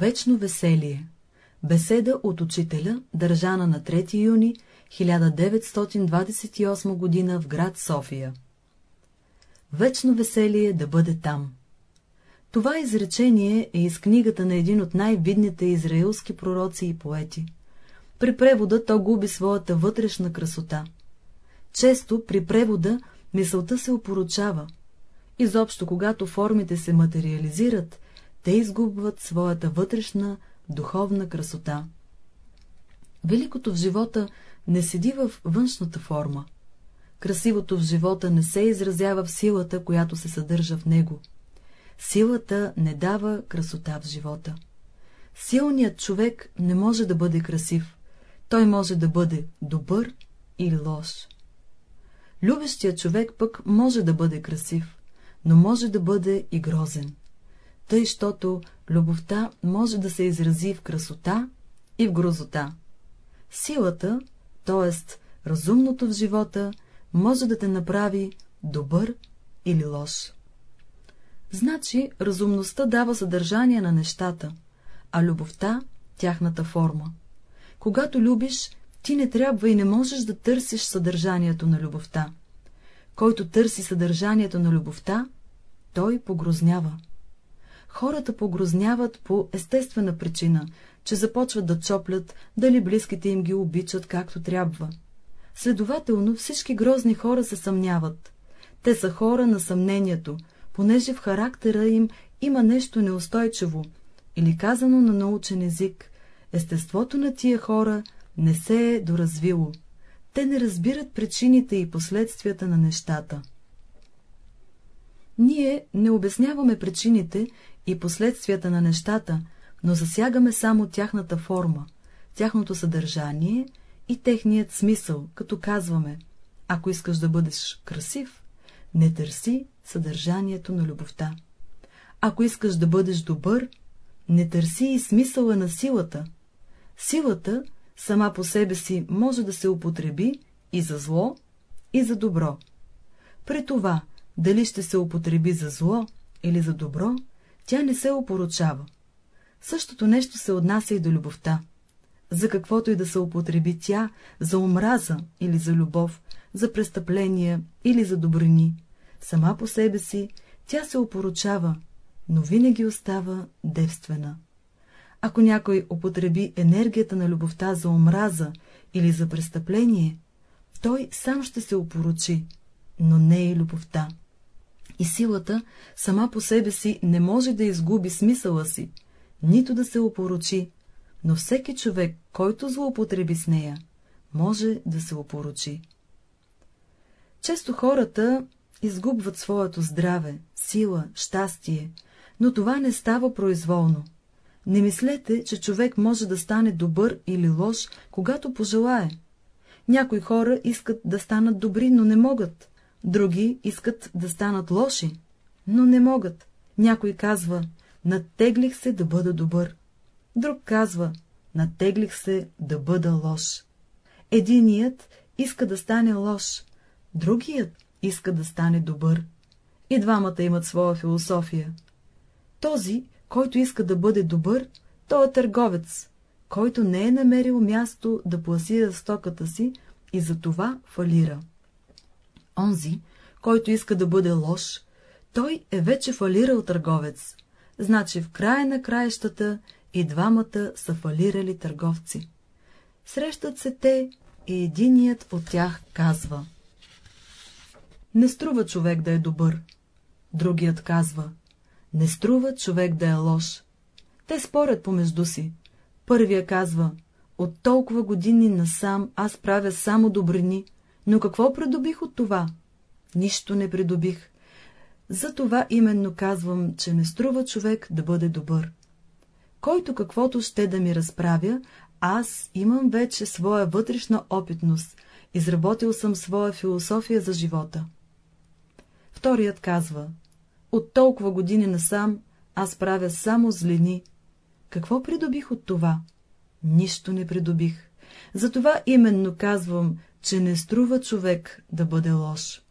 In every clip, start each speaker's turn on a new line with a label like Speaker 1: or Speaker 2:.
Speaker 1: Вечно веселие. Беседа от учителя, държана на 3 юни 1928 г. в град София. Вечно веселие да бъде там. Това изречение е из книгата на един от най-видните израилски пророци и поети. При превода то губи своята вътрешна красота. Често при превода мисълта се опоручава. Изобщо, когато формите се материализират, те изгубват своята вътрешна духовна красота. Великото в живота не седи в външната форма. Красивото в живота не се изразява в силата, която се съдържа в него. Силата не дава красота в живота. Силният човек не може да бъде красив, той може да бъде добър или лош. Любещият човек пък може да бъде красив, но може да бъде и грозен. Тъй, щото любовта може да се изрази в красота и в грозота. Силата, т.е. разумното в живота, може да те направи добър или лош. Значи, разумността дава съдържание на нещата, а любовта — тяхната форма. Когато любиш, ти не трябва и не можеш да търсиш съдържанието на любовта. Който търси съдържанието на любовта, той погрознява. Хората погрозняват по естествена причина, че започват да чоплят, дали близките им ги обичат както трябва. Следователно всички грозни хора се съмняват. Те са хора на съмнението, понеже в характера им има нещо неустойчиво, или казано на научен език, естеството на тия хора не се е доразвило. Те не разбират причините и последствията на нещата. Ние не обясняваме причините и последствията на нещата, но засягаме само тяхната форма, тяхното съдържание и техният смисъл, като казваме, ако искаш да бъдеш красив, не търси съдържанието на любовта. Ако искаш да бъдеш добър, не търси и смисъла на силата. Силата сама по себе си може да се употреби и за зло, и за добро. При това, дали ще се употреби за зло или за добро, тя не се опоручава. Същото нещо се отнася и до любовта. За каквото и да се употреби тя, за омраза или за любов, за престъпления или за добрини, сама по себе си тя се опоручава, но винаги остава девствена. Ако някой употреби енергията на любовта за омраза или за престъпление, той сам ще се опоручи, но не и любовта. И силата сама по себе си не може да изгуби смисъла си, нито да се опоручи, но всеки човек, който злоупотреби с нея, може да се опоручи. Често хората изгубват своето здраве, сила, щастие, но това не става произволно. Не мислете, че човек може да стане добър или лош, когато пожелае. Някои хора искат да станат добри, но не могат. Други искат да станат лоши, но не могат. Някой казва, надтеглих се да бъда добър. Друг казва, надтеглих се да бъда лош. Единият иска да стане лош, другият иска да стане добър. И двамата имат своя философия. Този, който иска да бъде добър, той е търговец, който не е намерил място да пласира стоката си и за това фалира. Онзи, който иска да бъде лош, той е вече фалирал търговец, значи в края на краищата и двамата са фалирали търговци. Срещат се те и единият от тях казва Не струва човек да е добър. Другият казва Не струва човек да е лош. Те спорят помежду си. Първия казва От толкова години насам аз правя само добрини, но какво придобих от това? Нищо не придобих. Затова именно казвам, че не струва човек да бъде добър. Който каквото ще да ми разправя, аз имам вече своя вътрешна опитност, изработил съм своя философия за живота. Вторият казва, от толкова години насам аз правя само злини. Какво придобих от това? Нищо не придобих. Затова именно казвам, че не струва човек да бъде лош.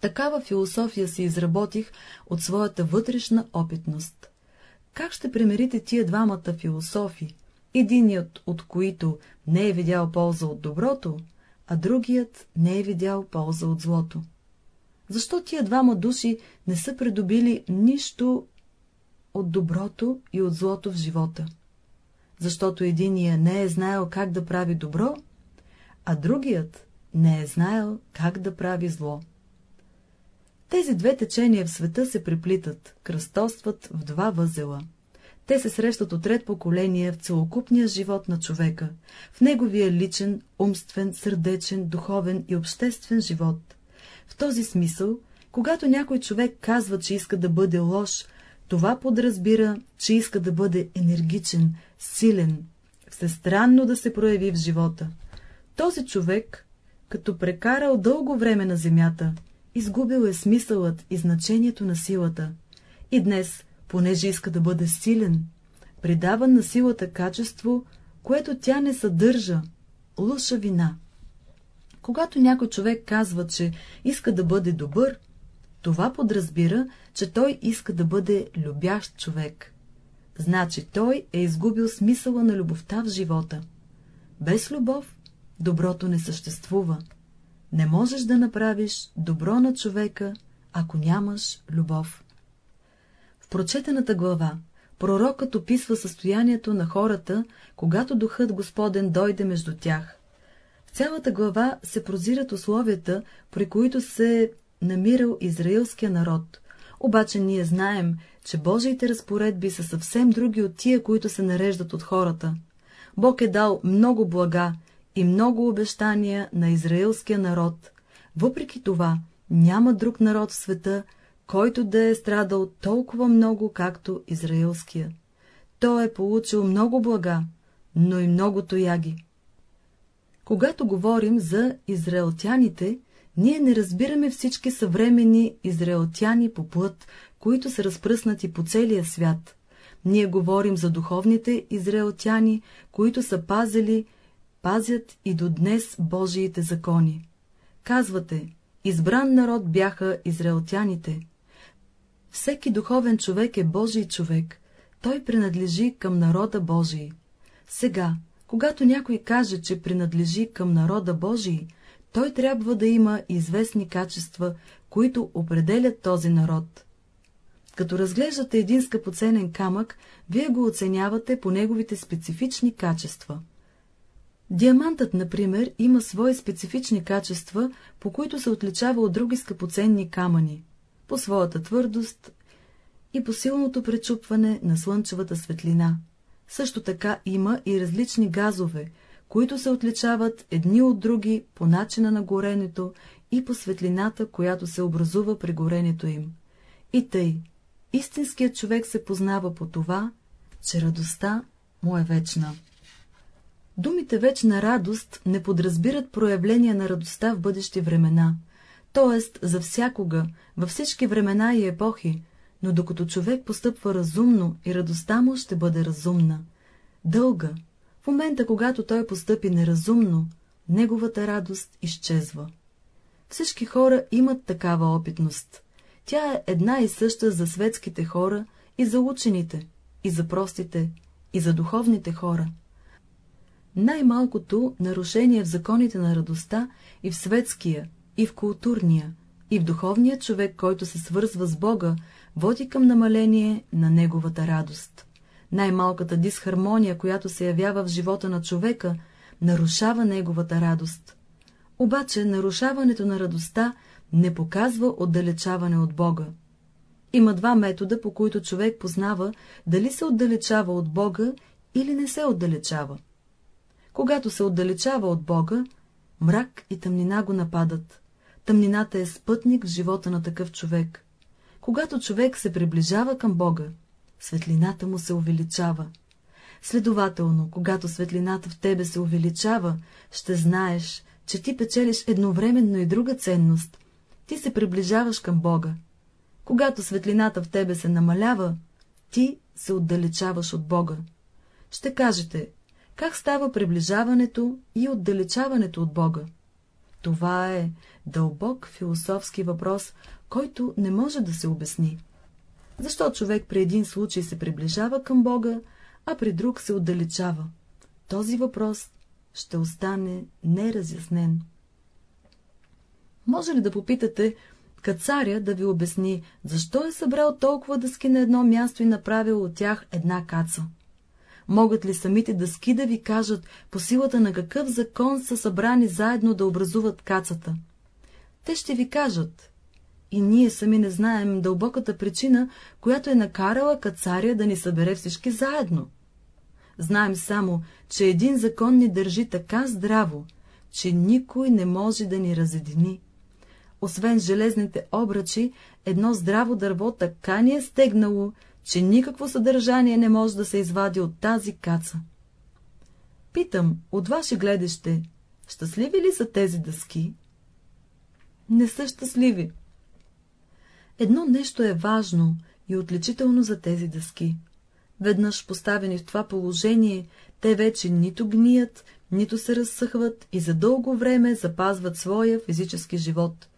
Speaker 1: Такава философия си изработих от своята вътрешна опитност. Как ще примерите тия двамата философи, единият от които не е видял полза от доброто, а другият не е видял полза от злото? Защо тия двама души не са придобили нищо от доброто и от злото в живота? Защото единия не е знаел как да прави добро, а другият не е знаел как да прави зло. Тези две течения в света се приплитат, кръстосват в два възела. Те се срещат от ред поколения в целокупния живот на човека, в неговия личен, умствен, сърдечен, духовен и обществен живот. В този смисъл, когато някой човек казва, че иска да бъде лош, това подразбира, че иска да бъде енергичен, силен, всестранно да се прояви в живота. Този човек, като прекарал дълго време на земята, изгубил е смисълът и значението на силата. И днес, понеже иска да бъде силен, придава на силата качество, което тя не съдържа — луша вина. Когато някой човек казва, че иска да бъде добър, това подразбира, че той иска да бъде любящ човек. Значи той е изгубил смисъла на любовта в живота. Без любов доброто не съществува. Не можеш да направиш добро на човека, ако нямаш любов. В прочетената глава пророкът описва състоянието на хората, когато духът Господен дойде между тях. В цялата глава се прозират условията, при които се намирал израилския народ. Обаче ние знаем, че Божиите разпоредби са съвсем други от тия, които се нареждат от хората. Бог е дал много блага и много обещания на израилския народ. Въпреки това, няма друг народ в света, който да е страдал толкова много, както израилския. Той е получил много блага, но и много тояги. Когато говорим за израелтяните, ние не разбираме всички съвремени израелтяни по плът, които са разпръснати по целия свят. Ние говорим за духовните израелтяни, които са пазили пазят и до днес Божиите закони. Казвате, избран народ бяха израелтяните. Всеки духовен човек е Божий човек, той принадлежи към народа Божий. Сега, когато някой каже, че принадлежи към народа Божий, той трябва да има известни качества, които определят този народ. Като разглеждате един скъпоценен камък, вие го оценявате по неговите специфични качества. Диамантът, например, има свои специфични качества, по които се отличава от други скъпоценни камъни, по своята твърдост и по силното пречупване на слънчевата светлина. Също така има и различни газове, които се отличават едни от други по начина на горенето и по светлината, която се образува при горенето им. И тъй, истинският човек се познава по това, че радостта му е вечна. Думите вечна радост не подразбират проявление на радостта в бъдещи времена, т.е. за всякога, във всички времена и епохи, но докато човек постъпва разумно и радостта му ще бъде разумна, дълга, в момента, когато той постъпи неразумно, неговата радост изчезва. Всички хора имат такава опитност. Тя е една и съща за светските хора и за учените, и за простите, и за духовните хора. Най-малкото нарушение в законите на радостта и в светския, и в културния, и в духовния човек, който се свързва с Бога, води към намаление на неговата радост. Най-малката дисхармония, която се явява в живота на човека, нарушава неговата радост. Обаче нарушаването на радостта не показва отдалечаване от Бога. Има два метода, по които човек познава дали се отдалечава от Бога или не се отдалечава. Когато се отдалечава от Бога, мрак и тъмнина го нападат. Тъмнината е спътник в живота на такъв човек. Когато човек се приближава към Бога, светлината му се увеличава. Следователно, когато светлината в тебе се увеличава, ще знаеш, че ти печелиш едновременно и друга ценност. Ти се приближаваш към Бога. Когато светлината в тебе се намалява, ти се отдалечаваш от Бога. Ще кажете, как става приближаването и отдалечаването от Бога? Това е дълбок философски въпрос, който не може да се обясни. Защо човек при един случай се приближава към Бога, а при друг се отдалечава? Този въпрос ще остане неразяснен. Може ли да попитате кацаря да ви обясни, защо е събрал толкова дъски на едно място и направил от тях една каца? Могат ли самите дъски да ви кажат, по силата на какъв закон са събрани заедно да образуват кацата? Те ще ви кажат. И ние сами не знаем дълбоката причина, която е накарала кацаря да ни събере всички заедно. Знаем само, че един закон ни държи така здраво, че никой не може да ни разедини. Освен железните обръчи, едно здраво дърво така ни е стегнало, че никакво съдържание не може да се извади от тази каца. Питам, от ваше гледаще, щастливи ли са тези дъски? Не са щастливи. Едно нещо е важно и отличително за тези дъски. Веднъж поставени в това положение, те вече нито гният, нито се разсъхват и за дълго време запазват своя физически живот.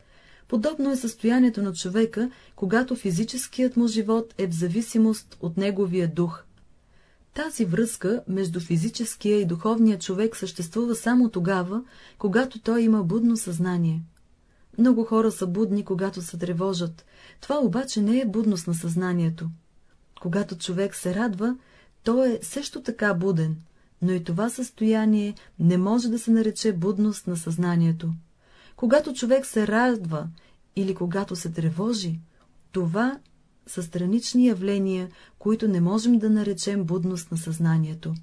Speaker 1: Подобно е състоянието на човека, когато физическият му живот е в зависимост от неговия дух. Тази връзка между физическия и духовния човек съществува само тогава, когато той има будно съзнание. Много хора са будни, когато се тревожат, това обаче не е будност на съзнанието. Когато човек се радва, той е също така буден, но и това състояние не може да се нарече будност на съзнанието. Когато човек се радва или когато се тревожи, това са странични явления, които не можем да наречем будност на съзнанието.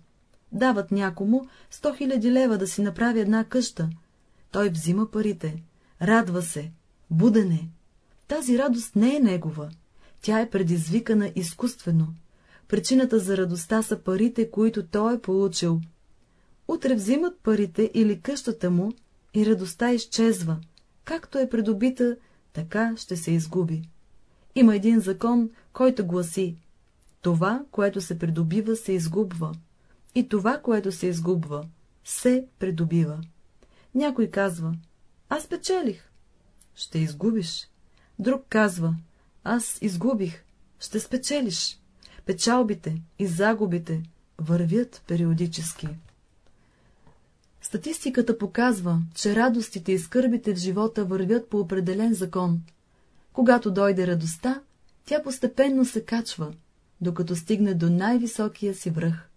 Speaker 1: Дават някому 100 000 лева да си направи една къща. Той взима парите, радва се, будене. Тази радост не е негова, тя е предизвикана изкуствено. Причината за радостта са парите, които той е получил. Утре взимат парите или къщата му и радостта изчезва. Както е придобита, така ще се изгуби. Има един закон, който гласи това, което се придобива, се изгубва, и това, което се изгубва, се придобива. Някой казва, аз печелих. Ще изгубиш. Друг казва, аз изгубих. Ще спечелиш. Печалбите и загубите вървят периодически. Статистиката показва, че радостите и скърбите в живота вървят по определен закон. Когато дойде радостта, тя постепенно се качва, докато стигне до най-високия си връх.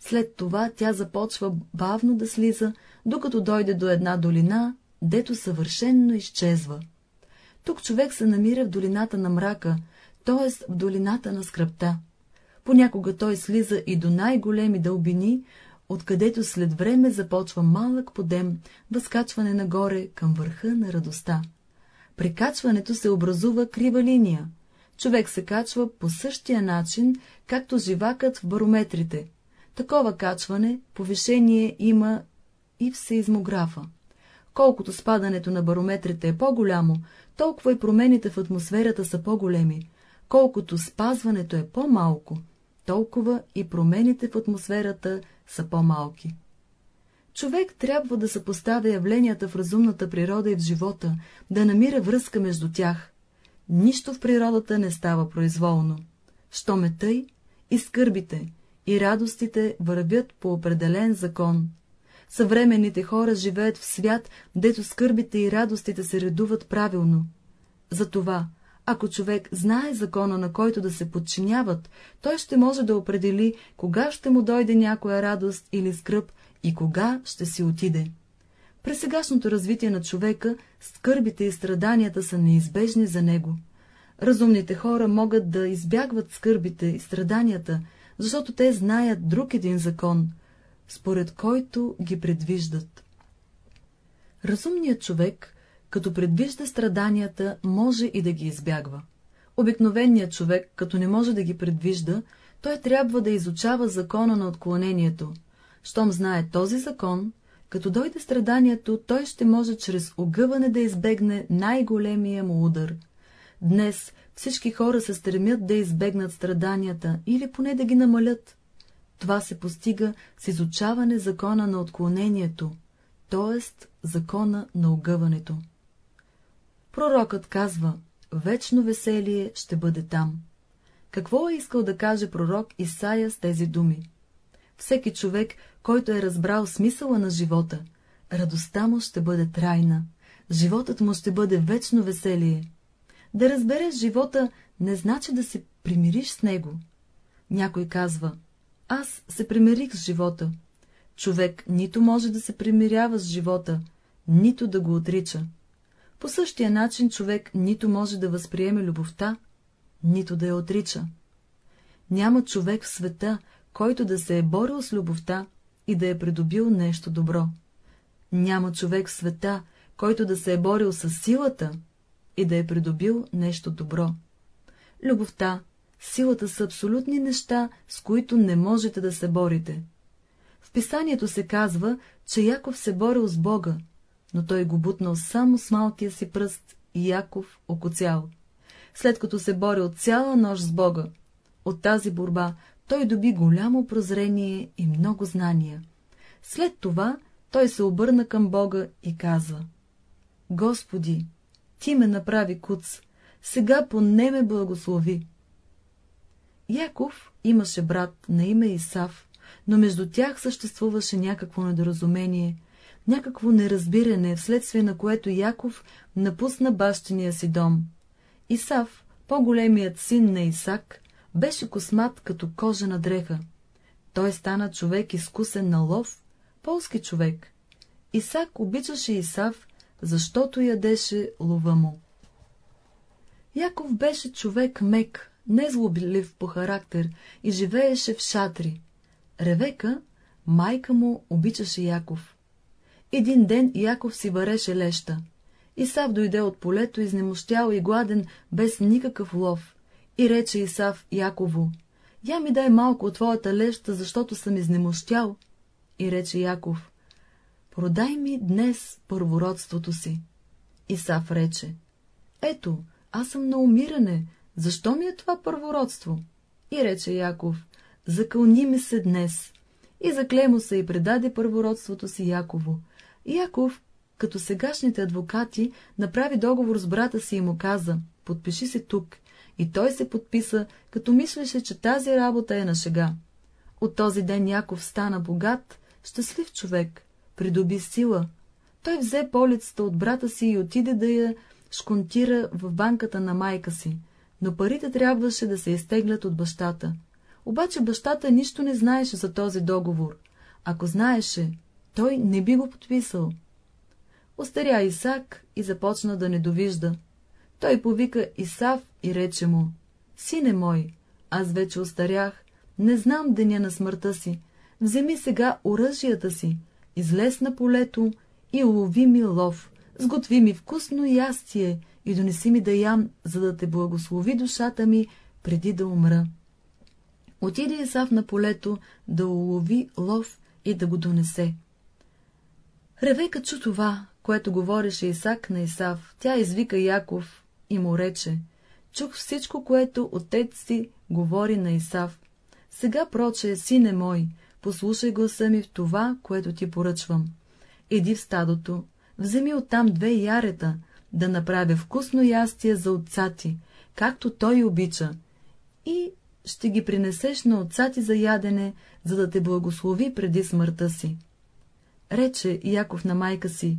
Speaker 1: След това тя започва бавно да слиза, докато дойде до една долина, дето съвършенно изчезва. Тук човек се намира в долината на мрака, т.е. в долината на скръпта. Понякога той слиза и до най-големи дълбини, откъдето след време започва малък подем, възкачване нагоре към върха на радостта. При качването се образува крива линия. Човек се качва по същия начин, както живакът в барометрите. Такова качване, повишение има и в сейзмографа. Колкото спадането на барометрите е по-голямо, толкова и промените в атмосферата са по-големи. Колкото спазването е по-малко, толкова и промените в атмосферата са по-малки. Човек трябва да съпоставя явленията в разумната природа и в живота, да намира връзка между тях. Нищо в природата не става произволно. Що ме тъй, и скърбите, и радостите вървят по определен закон. Съвременните хора живеят в свят, дето скърбите и радостите се редуват правилно. Затова, ако човек знае закона, на който да се подчиняват, той ще може да определи, кога ще му дойде някоя радост или скръп и кога ще си отиде. При сегашното развитие на човека, скърбите и страданията са неизбежни за него. Разумните хора могат да избягват скърбите и страданията, защото те знаят друг един закон, според който ги предвиждат. Разумният човек, като предвижда страданията, може и да ги избягва. Обикновеният човек, като не може да ги предвижда, той трябва да изучава закона на отклонението. Щом знае този закон, като дойде страданието, той ще може чрез огъване да избегне най-големия му удар. Днес всички хора се стремят да избегнат страданията или поне да ги намалят. Това се постига с изучаване закона на отклонението, т.е. закона на огъването. Пророкът казва, вечно веселие ще бъде там. Какво е искал да каже пророк Исаия с тези думи? Всеки човек, който е разбрал смисъла на живота, радостта му ще бъде трайна, животът му ще бъде вечно веселие. Да разбереш живота не значи да се примириш с него. Някой казва, аз се примирих с живота. Човек нито може да се примирява с живота, нито да го отрича. По същия начин човек нито може да възприеме любовта, нито да я отрича. Няма човек в света, който да се е борил с любовта и да е придобил нещо добро. Няма човек в света, който да се е борил с силата и да е придобил нещо добро. Любовта, силата са абсолютни неща, с които не можете да се борите. В писанието се казва, че Яков се борил с Бога, но той го бутнал само с малкия си пръст и Яков окоцял. След като се борил цяла нощ с Бога, от тази борба той доби голямо прозрение и много знания. След това той се обърна към Бога и казва — Господи, Ти ме направи куц, сега поне ме благослови. Яков имаше брат на име Исав, но между тях съществуваше някакво недоразумение, някакво неразбиране, вследствие на което Яков напусна бащиния си дом. Исав, по-големият син на Исак, беше космат като кожена дреха. Той стана човек изкусен на лов, полски човек. Исак обичаше Исав, защото ядеше лова му. Яков беше човек мек, незлоблив по характер и живееше в шатри. Ревека, майка му, обичаше Яков. Един ден Яков си вареше леща. Исав дойде от полето, изнемощял и гладен, без никакъв лов, и рече Исав Яково, я ми дай малко от твоята леща, защото съм изнемощял. И рече Яков, продай ми днес първородството си. Исав рече, ето, аз съм на умиране, защо ми е това първородство? И рече Яков, закълни ми се днес. И закле му се и предаде първородството си Яково. Яков, като сегашните адвокати, направи договор с брата си и му каза, подпиши се тук. И той се подписа, като мислеше, че тази работа е на шега. От този ден Яков стана богат, щастлив човек, придоби сила. Той взе полицата от брата си и отиде да я шконтира в банката на майка си, но парите трябваше да се изтеглят от бащата. Обаче бащата нищо не знаеше за този договор. Ако знаеше, той не би го подписал. Остаря Исак и започна да не довижда. Той повика Исав и рече му, Сине мой, аз вече остарях, не знам деня на смъртта си, вземи сега оръжията си, излез на полето и улови ми лов, сготви ми вкусно ястие и донеси ми да ям, за да те благослови душата ми, преди да умра. Отиде Исав на полето да улови лов и да го донесе. Ревека чу това, което говореше Исак на Исав. Тя извика Яков и му рече, чух всичко, което отец си говори на Исав. Сега, проче, сине мой, послушай гласа ми в това, което ти поръчвам. Иди в стадото, вземи оттам две ярета, да направя вкусно ястие за отца ти, както той обича, и ще ги принесеш на отца ти за ядене, за да те благослови преди смъртта си. Рече Яков на майка си,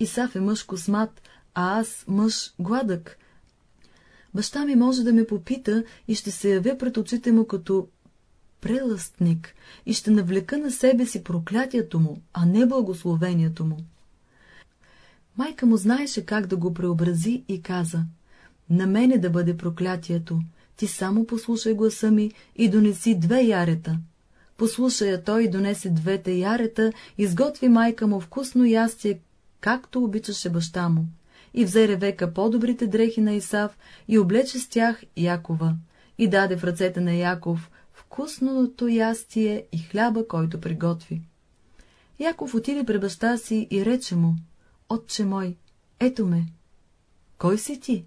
Speaker 1: Исав е мъж космат, а аз мъж гладък. Баща ми може да ме попита и ще се явя пред очите му като прелъстник и ще навлека на себе си проклятието му, а не благословението му. Майка му знаеше как да го преобрази и каза, на мене да бъде проклятието, ти само послушай гласа ми и донеси две ярета. Послушай я той донесе двете ярета, изготви майка му вкусно ястие, както обичаше баща му, и взе Ревека по-добрите дрехи на Исав и облече с тях Якова, и даде в ръцете на Яков вкусното ястие и хляба, който приготви. Яков отиде при баща си и рече му, Отче мой, ето ме. Кой си ти?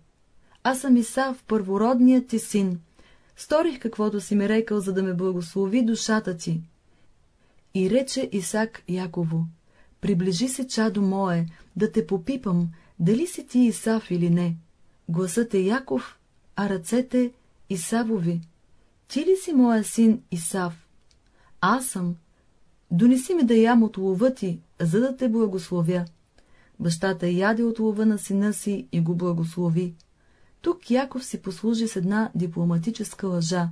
Speaker 1: Аз съм Исав, първородният ти син. Сторих каквото си ми рекал, за да ме благослови душата ти. И рече Исак Яково, приближи се, чадо мое, да те попипам, дали си ти Исав или не. Гласът е Яков, а ръцете Исавови. Ти ли си моя син Исав? Аз съм. Донеси ми да ям от лова ти, за да те благословя. Бащата яде от лова на сина си и го благослови. Тук Яков си послужи с една дипломатическа лъжа.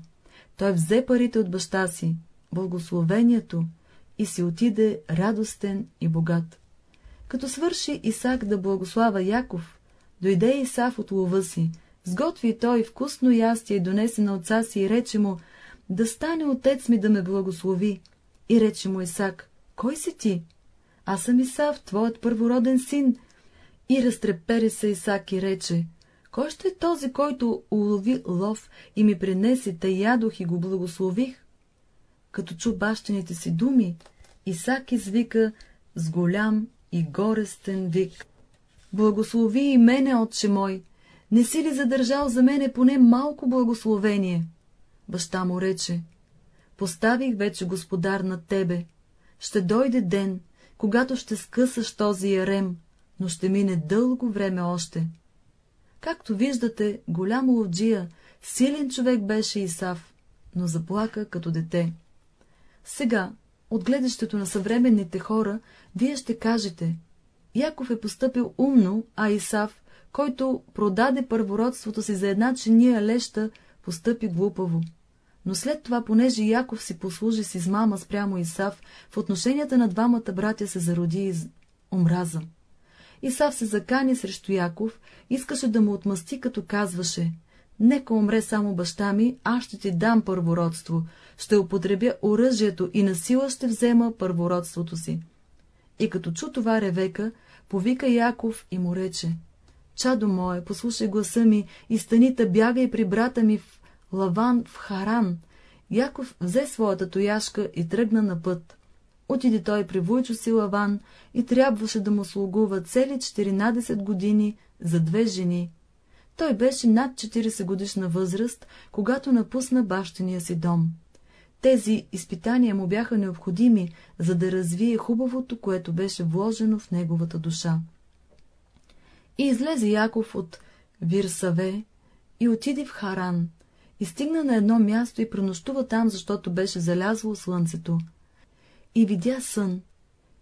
Speaker 1: Той взе парите от баща си, благословението, и си отиде радостен и богат. Като свърши Исак да благослава Яков, дойде Исав от лова си, сготви той вкусно ястие и донесе на отца си и рече му, да стане отец ми да ме благослови. И рече му Исак, кой си ти? Аз съм Исав, твоят първороден син. И разтрепери се Исак и рече, кой ще е този, който улови лов и ми принесе, та ядох и го благослових? Като чу бащените си думи, Исак извика с голям и горестен вик. Благослови и мене, отче мой, не си ли задържал за мене поне малко благословение? Баща му рече, поставих вече господар на тебе. Ще дойде ден, когато ще скъсаш този ярем, но ще мине дълго време още. Както виждате, голям ловджия, силен човек беше Исав, но заплака като дете. Сега, от гледащето на съвременните хора, вие ще кажете, Яков е поступил умно, а Исав, който продаде първородството си за една чиния леща, постъпи глупаво. Но след това, понеже Яков си послужи с измама спрямо Исав, в отношенията на двамата братя се зароди из... омраза. Исав се закани срещу Яков, искаше да му отмъсти, като казваше Нека умре само баща ми, аз ще ти дам първородство, ще употребя оръжието и на сила ще взема първородството си. И като чу това Ревека, повика Яков и му рече, Чадо мое, послушай гласа ми и станита бягай при брата ми в Лаван в Харан. Яков взе своята тояшка и тръгна на път. Отиде той при Войчо си Лаван и трябваше да му слугува цели 14 години за две жени. Той беше над 40 годишна възраст, когато напусна бащения си дом. Тези изпитания му бяха необходими, за да развие хубавото, което беше вложено в неговата душа. И излезе Яков от Вирсаве и отиде в Харан, и стигна на едно място и пренощува там, защото беше залязло слънцето. И видя сън,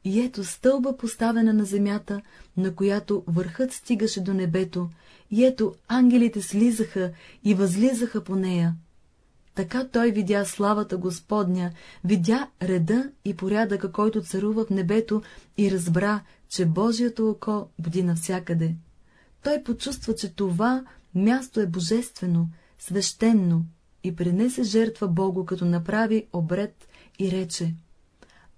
Speaker 1: и ето стълба поставена на земята, на която върхът стигаше до небето, и ето ангелите слизаха и възлизаха по нея. Така той видя славата Господня, видя реда и порядъка, който царува в небето и разбра, че Божието око бди навсякъде. Той почувства, че това място е божествено, свещенно и принесе жертва Богу, като направи обред и рече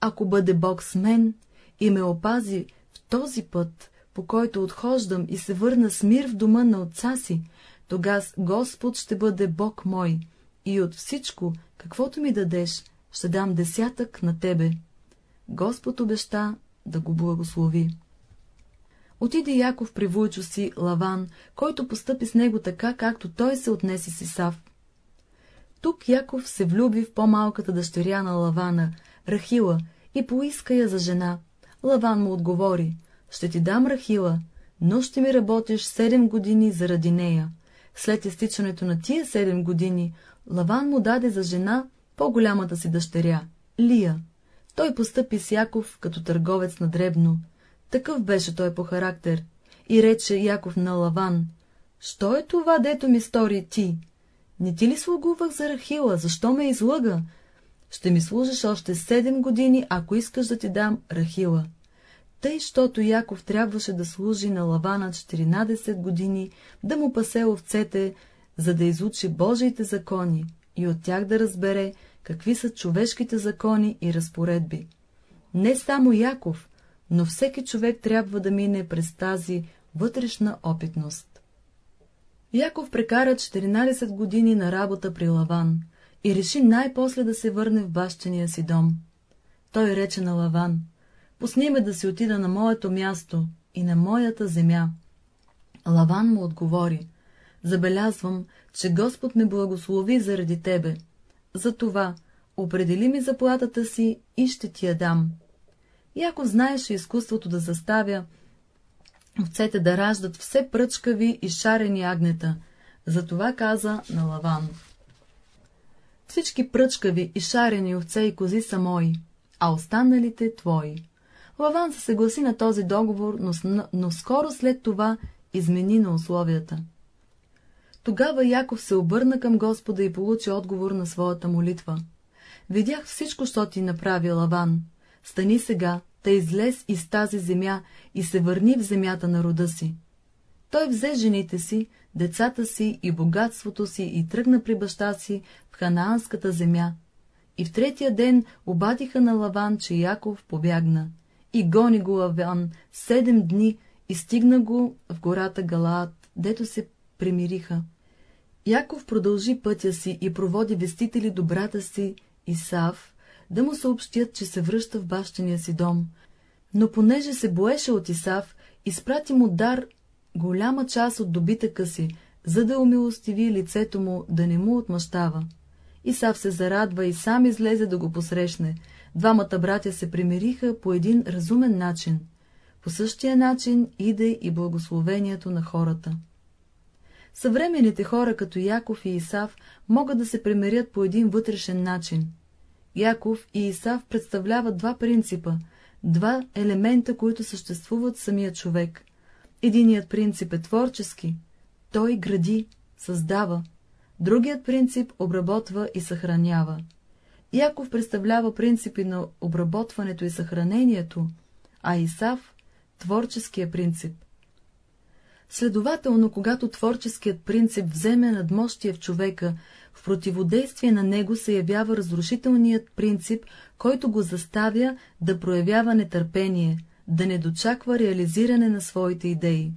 Speaker 1: Ако бъде Бог с мен и ме опази в този път, по който отхождам и се върна с мир в дома на отца си, тогас Господ ще бъде Бог мой и от всичко, каквото ми дадеш, ще дам десятък на тебе. Господ обеща да го благослови. Отиде Яков при вуйчо си Лаван, който постъпи с него така, както той се отнесе с Исав. Тук Яков се влюби в по-малката дъщеря на Лавана, Рахила, и поиска я за жена. Лаван му отговори, ще ти дам Рахила, но ще ми работиш седем години заради нея. След изтичането на тия седем години, Лаван му даде за жена по-голямата си дъщеря, Лия. Той постъпи с Яков като търговец на дребно. Такъв беше той по характер. И рече Яков на Лаван, «Що е това, дето ми стори ти? Не ти ли слугувах за Рахила? Защо ме излъга? Ще ми служиш още седем години, ако искаш да ти дам Рахила». Тъй, щото Яков трябваше да служи на Лавана 14 години, да му пасе овцете, за да изучи Божиите закони и от тях да разбере, какви са човешките закони и разпоредби. Не само Яков, но всеки човек трябва да мине през тази вътрешна опитност. Яков прекара 14 години на работа при Лаван и реши най-после да се върне в бащения си дом. Той рече на Лаван, пусни ме да си отида на моето място и на моята земя. Лаван му отговори, забелязвам, че Господ ме благослови заради тебе. Затова определи ми заплатата си и ще ти я дам. И ако знаеше изкуството да заставя овцете да раждат все пръчкави и шарени агнета, затова каза на Лаван. Всички пръчкави и шарени овце и кози са мои, а останалите твои. Лаван се съгласи на този договор, но, но скоро след това измени на условията. Тогава Яков се обърна към Господа и получи отговор на своята молитва. Видях всичко, що ти направи Лаван. Стани сега, да излез из тази земя и се върни в земята на рода си. Той взе жените си, децата си и богатството си и тръгна при баща си в ханаанската земя. И в третия ден обадиха на Лаван, че Яков побягна. И гони го Лаван седем дни и стигна го в гората Галаат, дето се примириха. Яков продължи пътя си и проводи вестители до брата си Исав, да му съобщят, че се връща в бащиния си дом. Но понеже се боеше от Исав, изпрати му дар голяма част от добитъка си, за да умилостиви лицето му, да не му отмъщава. Исав се зарадва и сам излезе да го посрещне. Двамата братя се примириха по един разумен начин. По същия начин иде и благословението на хората. Съвременните хора, като Яков и Исав, могат да се примирят по един вътрешен начин. Яков и Исав представляват два принципа, два елемента, които съществуват самия човек. Единият принцип е творчески, той гради, създава, другият принцип обработва и съхранява. Яков представлява принципи на обработването и съхранението, а Исав — творческия принцип. Следователно, когато творческият принцип вземе надмощие в човека, в противодействие на него се явява разрушителният принцип, който го заставя да проявява нетърпение, да не дочаква реализиране на своите идеи.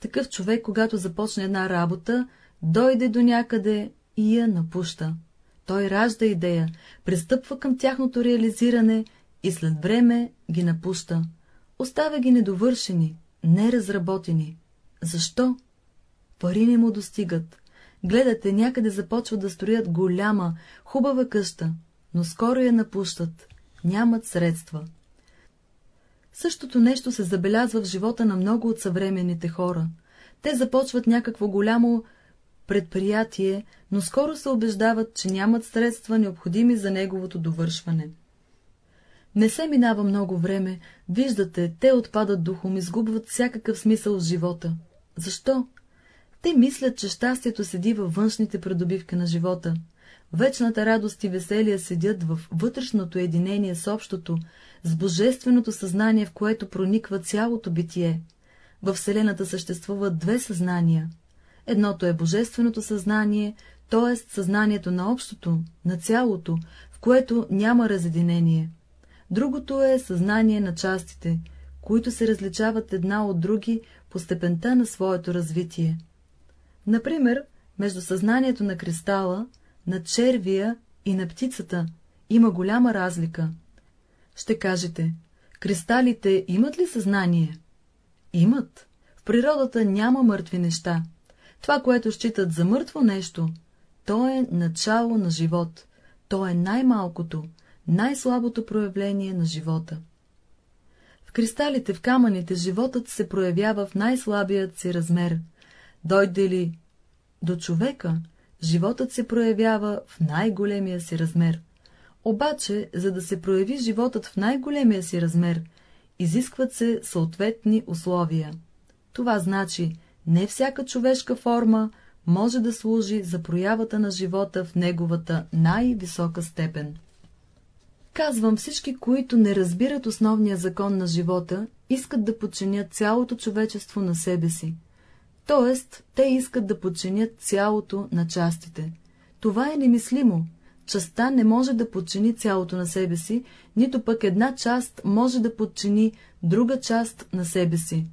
Speaker 1: Такъв човек, когато започне една работа, дойде до някъде и я напуща. Той ражда идея, пристъпва към тяхното реализиране и след време ги напуща. Оставя ги недовършени, неразработени. Защо? Пари не му достигат. Гледате, някъде започват да строят голяма, хубава къща, но скоро я напущат. Нямат средства. Същото нещо се забелязва в живота на много от съвременните хора. Те започват някакво голямо предприятие, но скоро се убеждават, че нямат средства, необходими за неговото довършване. Не се минава много време, виждате, те отпадат духом, изгубват всякакъв смисъл в живота. Защо? Те мислят, че щастието седи във външните придобивки на живота. Вечната радост и веселие седят в вътрешното единение с общото, с божественото съзнание, в което прониква цялото битие. В Вселената съществуват две съзнания. Едното е божественото съзнание, т.е. съзнанието на общото, на цялото, в което няма разединение. Другото е съзнание на частите, които се различават една от други по степента на своето развитие. Например, между съзнанието на кристала, на червия и на птицата има голяма разлика. Ще кажете, кристалите имат ли съзнание? Имат. В природата няма мъртви неща. Това, което считат за мъртво нещо, то е начало на живот, то е най-малкото, най-слабото проявление на живота. В кристалите, в камъните, животът се проявява в най-слабият си размер. Дойде ли до човека, животът се проявява в най-големия си размер. Обаче, за да се прояви животът в най-големия си размер, изискват се съответни условия. Това значи, не всяка човешка форма може да служи за проявата на живота в неговата най-висока степен. Казвам всички, които не разбират основния закон на живота, искат да подчинят цялото човечество на себе си. Тоест, те искат да подчинят цялото на частите. Това е немислимо. Частта не може да подчини цялото на себе си, нито пък една част може да подчини друга част на себе си.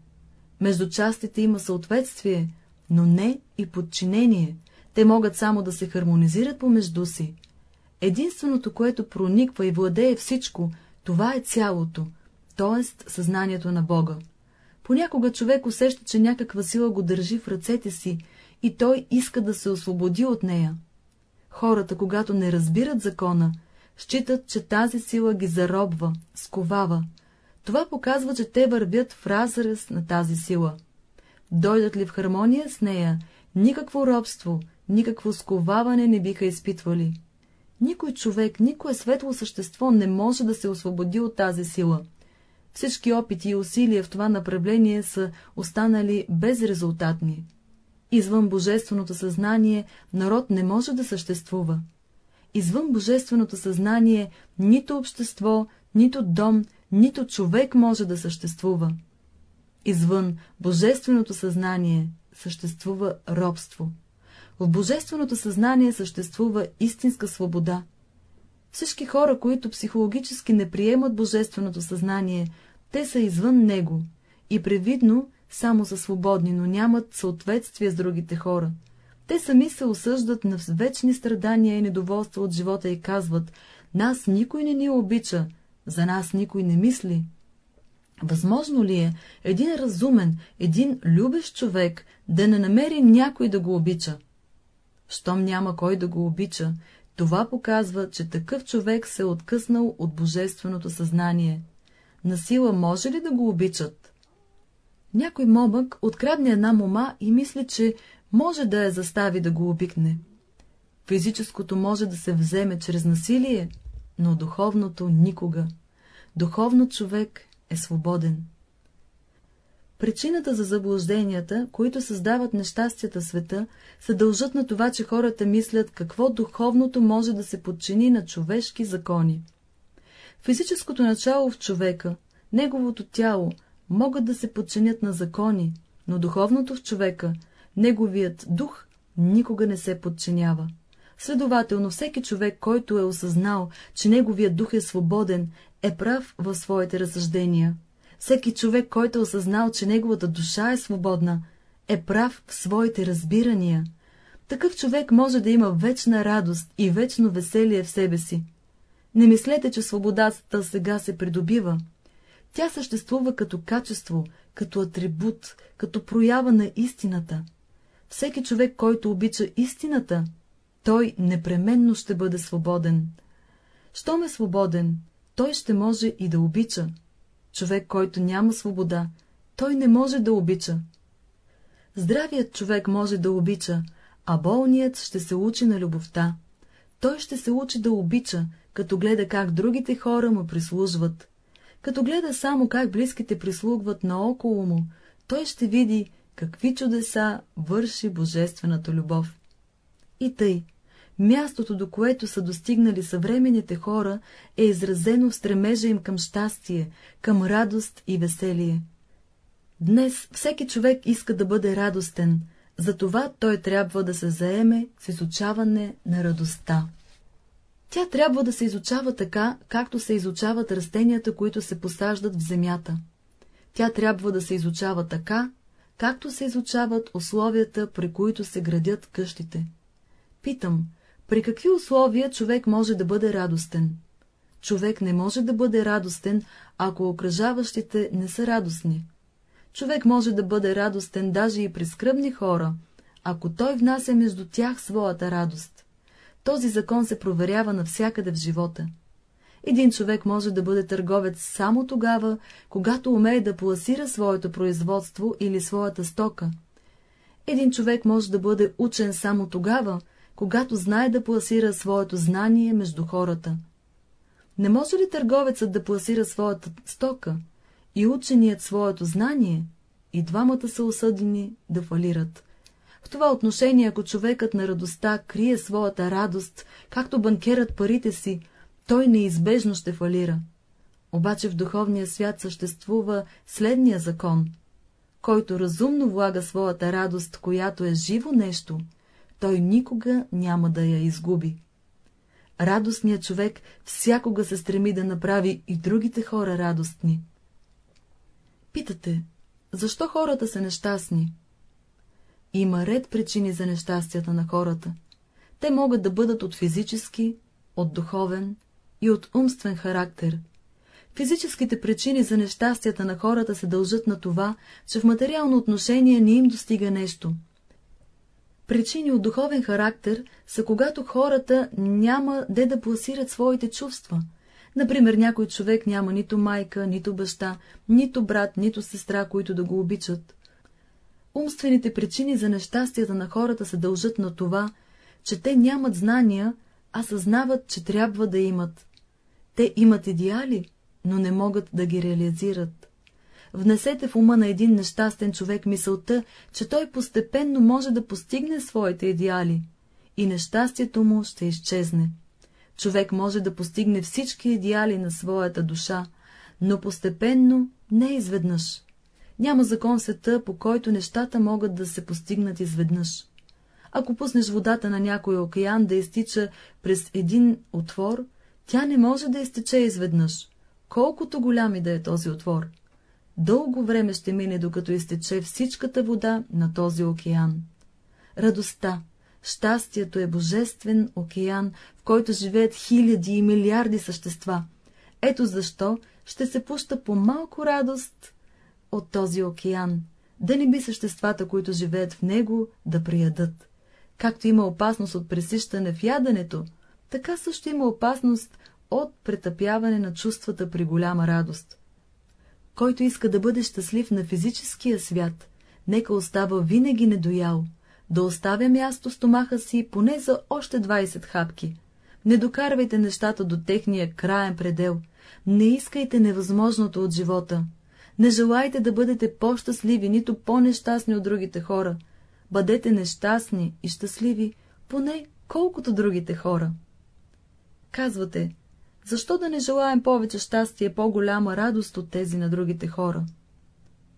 Speaker 1: Между частите има съответствие, но не и подчинение. Те могат само да се хармонизират помежду си. Единственото, което прониква и владее всичко, това е цялото, т.е. съзнанието на Бога. Понякога човек усеща, че някаква сила го държи в ръцете си и той иска да се освободи от нея. Хората, когато не разбират закона, считат, че тази сила ги заробва, сковава. Това показва, че те вървят в разрез на тази сила. Дойдат ли в хармония с нея, никакво робство, никакво сковаване не биха изпитвали. Никой човек, никое светло същество не може да се освободи от тази сила. Всички опити и усилия в това направление са останали безрезултатни. Извън божественото съзнание народ не може да съществува. Извън божественото съзнание нито общество, нито дом, нито човек може да съществува. Извън божественото съзнание съществува робство. В божественото съзнание съществува истинска свобода. Всички хора, които психологически не приемат божественото съзнание, те са извън него и привидно само са свободни, но нямат съответствие с другите хора. Те сами се осъждат на вечни страдания и недоволства от живота и казват, нас никой не ни обича, за нас никой не мисли. Възможно ли е един разумен, един любещ човек да не намери някой да го обича? Щом няма кой да го обича, това показва, че такъв човек се е откъснал от божественото съзнание. На сила може ли да го обичат? Някой момък открадне една мома и мисли, че може да я застави да го обикне. Физическото може да се вземе чрез насилие, но духовното никога. Духовно човек е свободен. Причината за заблужденията, които създават нещастията света, се дължат на това, че хората мислят какво духовното може да се подчини на човешки закони. Физическото начало в човека, неговото тяло, могат да се подчинят на закони, но духовното в човека, неговият дух, никога не се подчинява. Следователно, всеки човек, който е осъзнал, че неговият дух е свободен, е прав в своите разсъждения. Всеки човек, който е осъзнал, че неговата душа е свободна, е прав в своите разбирания. Такъв човек може да има вечна радост и вечно веселие в себе си. Не мислете, че свободата сега се придобива. Тя съществува като качество, като атрибут, като проява на истината. Всеки човек, който обича истината, той непременно ще бъде свободен. Щом е свободен, той ще може и да обича. Човек, който няма свобода, той не може да обича. Здравият човек може да обича, а болният ще се учи на любовта. Той ще се учи да обича, като гледа как другите хора му прислужват. Като гледа само как близките прислугват наоколо му, той ще види какви чудеса върши божествената любов. И тъй, мястото, до което са достигнали съвременните хора, е изразено в стремежа им към щастие, към радост и веселие. Днес всеки човек иска да бъде радостен, затова той трябва да се заеме с изучаване на радостта. Тя трябва да се изучава така, както се изучават растенията, които се посаждат в земята. Тя трябва да се изучава така, както се изучават условията, при които се градят къщите. Питам, при какви условия човек може да бъде радостен? Човек не може да бъде радостен, ако окръжаващите не са радостни. Човек може да бъде радостен даже и при скръбни хора, ако той внася между тях своята радост. Този закон се проверява навсякъде в живота. Един човек може да бъде търговец само тогава, когато умее да пласира своето производство или своята стока. Един човек може да бъде учен само тогава, когато знае да пласира своето знание между хората. Не може ли търговецът да пласира своята стока и ученият своето знание? И двамата са осъдени да фалират. В това отношение, ако човекът на радостта крие своята радост, както банкерът парите си, той неизбежно ще фалира. Обаче в духовния свят съществува следния закон. Който разумно влага своята радост, която е живо нещо, той никога няма да я изгуби. Радостният човек всякога се стреми да направи и другите хора радостни. Питате, защо хората са нещастни? Има ред причини за нещастията на хората. Те могат да бъдат от физически, от духовен и от умствен характер. Физическите причини за нещастията на хората се дължат на това, че в материално отношение не им достига нещо. Причини от духовен характер са когато хората няма де да пласират своите чувства. Например, някой човек няма нито майка, нито баща, нито брат, нито сестра, които да го обичат. Умствените причини за нещастията на хората се дължат на това, че те нямат знания, а съзнават, че трябва да имат. Те имат идеали, но не могат да ги реализират. Внесете в ума на един нещастен човек мисълта, че той постепенно може да постигне своите идеали и нещастието му ще изчезне. Човек може да постигне всички идеали на своята душа, но постепенно, не изведнъж. Няма закон света, по който нещата могат да се постигнат изведнъж. Ако пуснеш водата на някой океан да изтича през един отвор, тя не може да изтече изведнъж, колкото голям и да е този отвор. Дълго време ще мине, докато изтече всичката вода на този океан. Радостта, щастието е божествен океан, в който живеят хиляди и милиарди същества. Ето защо ще се пуща по малко радост от този океан, да не би съществата, които живеят в него, да приядат. Както има опасност от пресищане в яденето, така също има опасност от претъпяване на чувствата при голяма радост. Който иска да бъде щастлив на физическия свят, нека остава винаги недоял, да оставя място в стомаха си поне за още 20 хапки. Не докарвайте нещата до техния краен предел, не искайте невъзможното от живота, не желайте да бъдете по-щастливи, нито по-нещастни от другите хора. Бъдете нещастни и щастливи, поне колкото другите хора. Казвате, защо да не желаем повече щастие, по-голяма радост от тези на другите хора?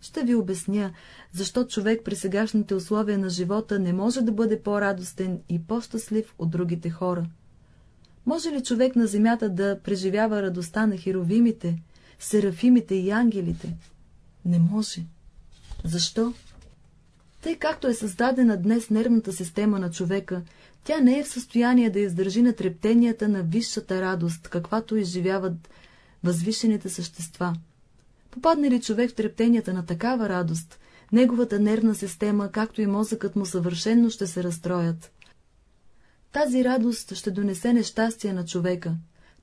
Speaker 1: Ще ви обясня, защо човек при сегашните условия на живота не може да бъде по-радостен и по-щастлив от другите хора. Може ли човек на земята да преживява радостта на херовимите, серафимите и ангелите? Не може. Защо? Тъй както е създадена днес нервната система на човека, тя не е в състояние да издържи на трептенията на висшата радост, каквато изживяват възвишените същества. Попадне ли човек в трептенията на такава радост, неговата нервна система, както и мозъкът му съвършенно ще се разстроят. Тази радост ще донесе нещастие на човека,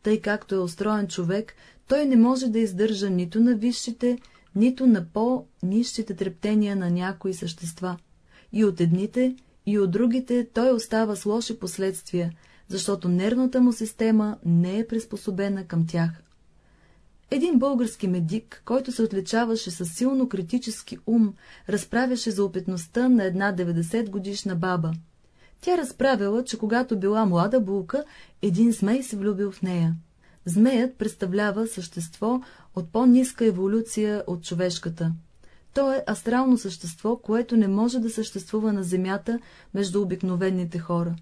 Speaker 1: тъй както е устроен човек, той не може да издържа нито на висшите, нито на по-нищите трептения на някои същества. И от едните, и от другите той остава с лоши последствия, защото нервната му система не е приспособена към тях. Един български медик, който се отличаваше със силно критически ум, разправяше за опитността на една 90 годишна баба. Тя разправила, че когато била млада булка, един змей се влюбил в нея. Змеят представлява същество от по-ниска еволюция от човешката. То е астрално същество, което не може да съществува на Земята между обикновените хора.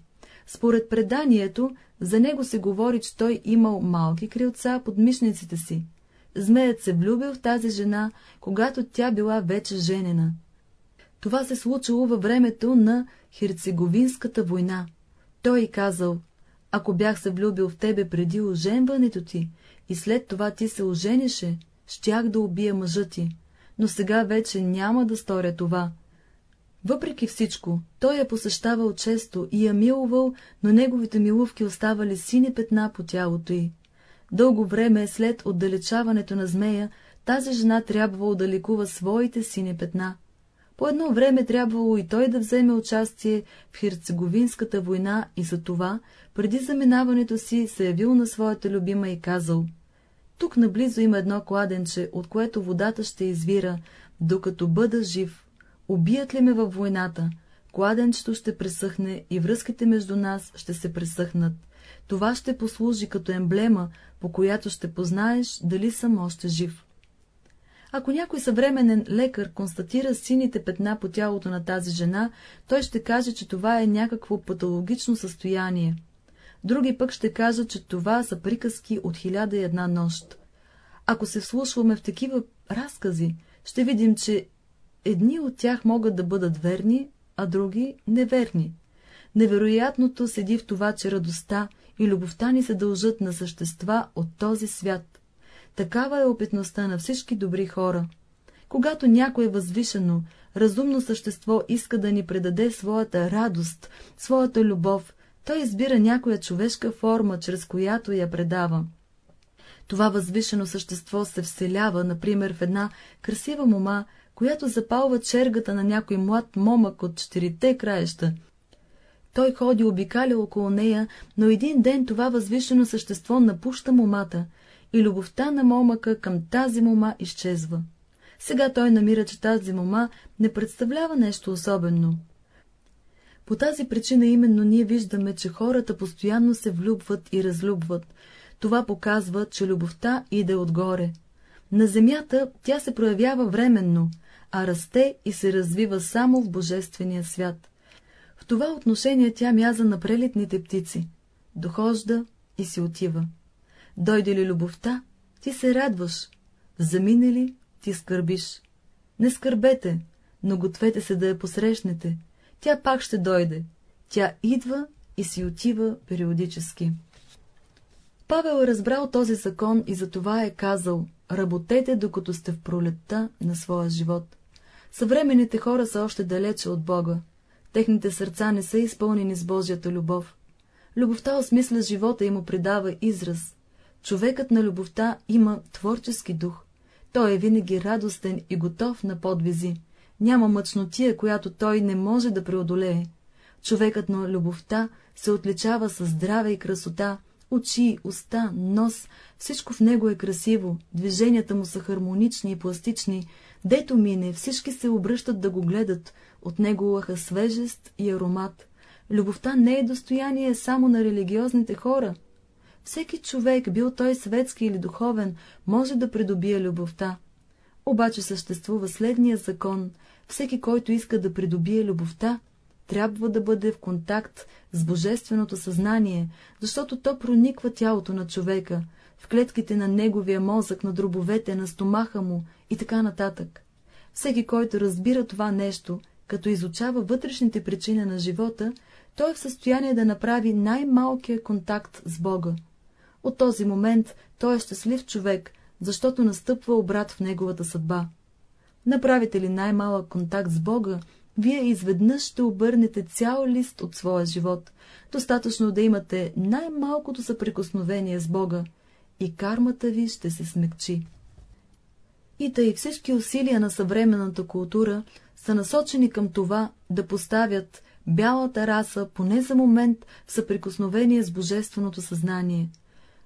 Speaker 1: Според преданието, за него се говори, че той имал малки крилца под мишниците си. Змеят се влюбил в тази жена, когато тя била вече женена. Това се случило във времето на Херцеговинската война. Той казал, ако бях се влюбил в тебе преди оженването ти и след това ти се оженише, щях да убия мъжа ти, но сега вече няма да сторя това. Въпреки всичко, той я посещавал често и я милувал, но неговите милувки оставали сини петна по тялото й. Дълго време след отдалечаването на змея, тази жена трябвало да лекува своите сини петна. По едно време трябвало и той да вземе участие в Херцеговинската война и за това, преди заминаването си, се явил на своята любима и казал — тук наблизо има едно кладенче, от което водата ще извира, докато бъда жив. Убият ли ме във войната, кладенчето ще пресъхне и връзките между нас ще се пресъхнат. Това ще послужи като емблема, по която ще познаеш дали съм още жив. Ако някой съвременен лекар констатира сините петна по тялото на тази жена, той ще каже, че това е някакво патологично състояние. Други пък ще кажат, че това са приказки от хиляда и една нощ. Ако се вслушваме в такива разкази, ще видим, че едни от тях могат да бъдат верни, а други неверни. Невероятното седи в това, че радостта и любовта ни се дължат на същества от този свят. Такава е опитността на всички добри хора. Когато някое възвишено, разумно същество иска да ни предаде своята радост, своята любов, той избира някоя човешка форма, чрез която я предава. Това възвишено същество се вселява, например, в една красива мома, която запалва чергата на някой млад момък от четирите краища. Той ходи, обикаля около нея, но един ден това възвишено същество напуща момата и любовта на момъка към тази мома изчезва. Сега той намира, че тази мома не представлява нещо особено. По тази причина именно ние виждаме, че хората постоянно се влюбват и разлюбват. Това показва, че любовта иде отгоре. На земята тя се проявява временно, а расте и се развива само в Божествения свят. В това отношение тя мяза на прелетните птици. Дохожда и си отива. Дойде ли любовта, ти се радваш. Замине ли, ти скърбиш. Не скърбете, но гответе се да я посрещнете. Тя пак ще дойде. Тя идва и си отива периодически. Павел е разбрал този закон и затова е казал «Работете, докато сте в пролетта на своя живот». Съвременните хора са още далече от Бога. Техните сърца не са изпълнени с Божията любов. Любовта осмисля живота и му придава израз. Човекът на любовта има творчески дух. Той е винаги радостен и готов на подвизи. Няма мъчнотия, която той не може да преодолее. Човекът на любовта се отличава със здраве и красота, очи, уста, нос, всичко в него е красиво, движенията му са хармонични и пластични, дето мине, всички се обръщат да го гледат, от него лъха свежест и аромат. Любовта не е достояние само на религиозните хора. Всеки човек, бил той светски или духовен, може да придобие любовта. Обаче съществува следния закон. Всеки, който иска да придобие любовта, трябва да бъде в контакт с божественото съзнание, защото то прониква тялото на човека, в клетките на неговия мозък, на дробовете, на стомаха му и така нататък. Всеки, който разбира това нещо, като изучава вътрешните причини на живота, той е в състояние да направи най-малкия контакт с Бога. От този момент той е щастлив човек, защото настъпва обрат в неговата съдба. Направите ли най-малък контакт с Бога, вие изведнъж ще обърнете цял лист от своя живот, достатъчно да имате най-малкото съприкосновение с Бога, и кармата ви ще се смекчи. И тъй всички усилия на съвременната култура са насочени към това да поставят бялата раса поне за момент в съприкосновение с божественото съзнание.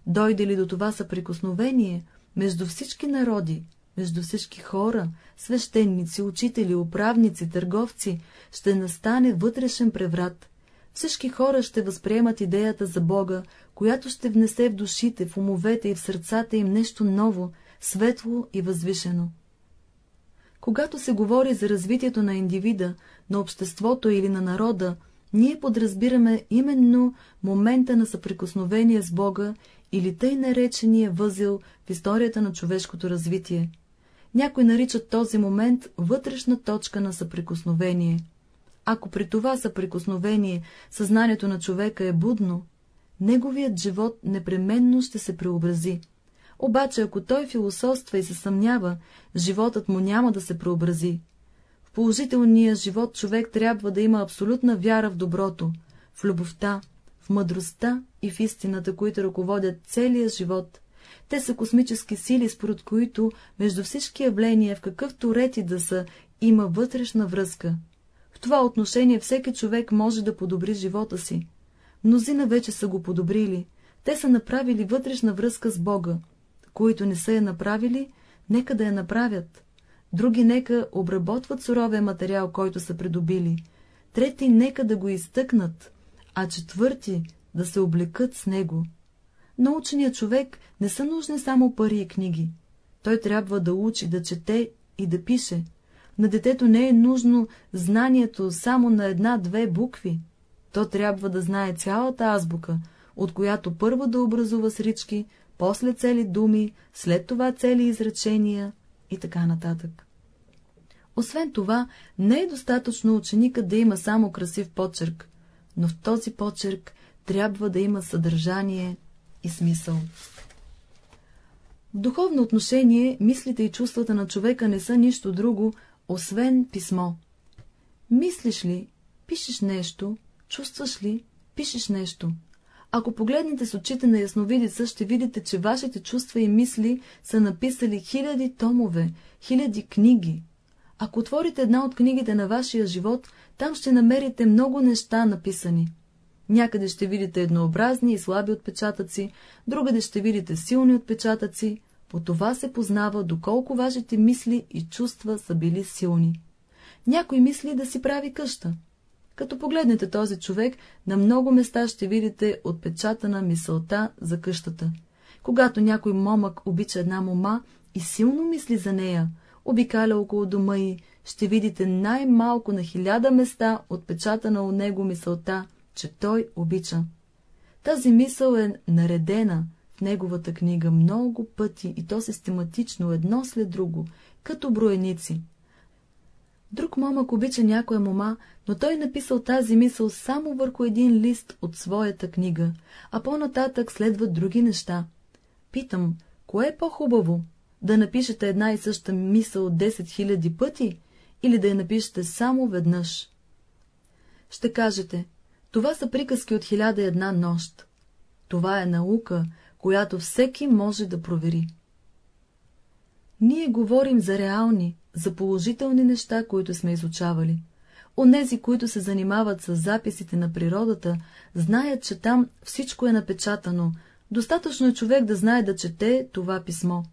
Speaker 1: Дойде ли до това съприкосновение между всички народи, между всички хора, свещеници, учители, управници, търговци, ще настане вътрешен преврат. Всички хора ще възприемат идеята за Бога, която ще внесе в душите, в умовете и в сърцата им нещо ново, светло и възвишено. Когато се говори за развитието на индивида, на обществото или на народа, ние подразбираме именно момента на съприкосновение с Бога или тъй наречения възел в историята на човешкото развитие. Някои наричат този момент вътрешна точка на съприкосновение. Ако при това съприкосновение съзнанието на човека е будно, неговият живот непременно ще се преобрази. Обаче, ако той философства и се съмнява, животът му няма да се преобрази. В положителния живот човек трябва да има абсолютна вяра в доброто, в любовта, в мъдростта и в истината, които ръководят целия живот. Те са космически сили, според които между всички явления, в какъвто ред и да са, има вътрешна връзка. В това отношение всеки човек може да подобри живота си. Мнозина вече са го подобрили. Те са направили вътрешна връзка с Бога. Които не са я направили, нека да я направят. Други нека обработват суровия материал, който са придобили. Трети нека да го изтъкнат, а четвърти да се облекат с него. На учения човек не са нужни само пари и книги. Той трябва да учи, да чете и да пише. На детето не е нужно знанието само на една-две букви. То трябва да знае цялата азбука, от която първо да образува срички, после цели думи, след това цели изречения и така нататък. Освен това, не е достатъчно ученикът да има само красив почерк, но в този почерк трябва да има съдържание и смисъл. В духовно отношение мислите и чувствата на човека не са нищо друго, освен писмо. Мислиш ли, пишеш нещо, чувстваш ли, пишеш нещо. Ако погледнете с очите на ясновидица, ще видите, че вашите чувства и мисли са написали хиляди томове, хиляди книги. Ако отворите една от книгите на вашия живот, там ще намерите много неща написани. Някъде ще видите еднообразни и слаби отпечатъци, другаде ще видите силни отпечатъци. По това се познава, доколко вашите мисли и чувства са били силни. Някой мисли да си прави къща. Като погледнете този човек, на много места ще видите отпечатана мисълта за къщата. Когато някой момък обича една мома и силно мисли за нея, обикаля около дома й, ще видите най-малко на хиляда места отпечатана от него мисълта, че той обича. Тази мисъл е наредена в неговата книга много пъти и то систематично едно след друго, като броеници. Друг момък обича някоя мома, но той написал тази мисъл само върху един лист от своята книга, а по-нататък следват други неща. Питам, кое е по-хубаво? Да напишете една и съща мисъл 10 000 пъти или да я напишете само веднъж? Ще кажете, това са приказки от хиляда една нощ. Това е наука, която всеки може да провери. Ние говорим за реални, за положителни неща, които сме изучавали. Онези, които се занимават с записите на природата, знаят, че там всичко е напечатано, достатъчно е човек да знае да чете това писмо.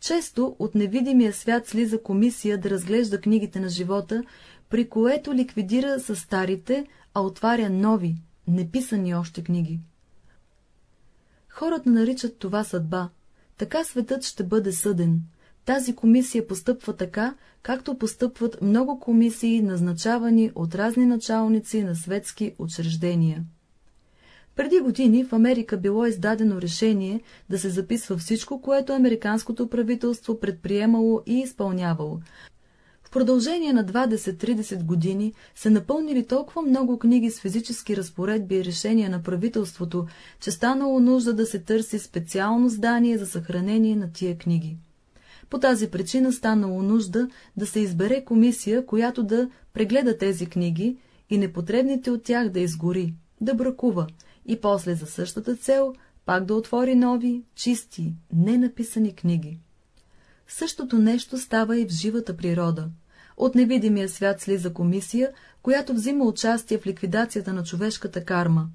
Speaker 1: Често от невидимия свят слиза комисия да разглежда книгите на живота, при което ликвидира с старите, а отваря нови, неписани още книги. Хората наричат това съдба. Така светът ще бъде съден. Тази комисия постъпва така, както постъпват много комисии, назначавани от разни началници на светски учреждения. Преди години в Америка било издадено решение да се записва всичко, което американското правителство предприемало и изпълнявало. В продължение на 20-30 години се напълнили толкова много книги с физически разпоредби и решения на правителството, че станало нужда да се търси специално здание за съхранение на тия книги. По тази причина станало нужда да се избере комисия, която да прегледа тези книги и непотребните от тях да изгори, да бракува и после за същата цел пак да отвори нови, чисти, ненаписани книги. Същото нещо става и в живата природа. От невидимия свят слиза комисия, която взима участие в ликвидацията на човешката карма.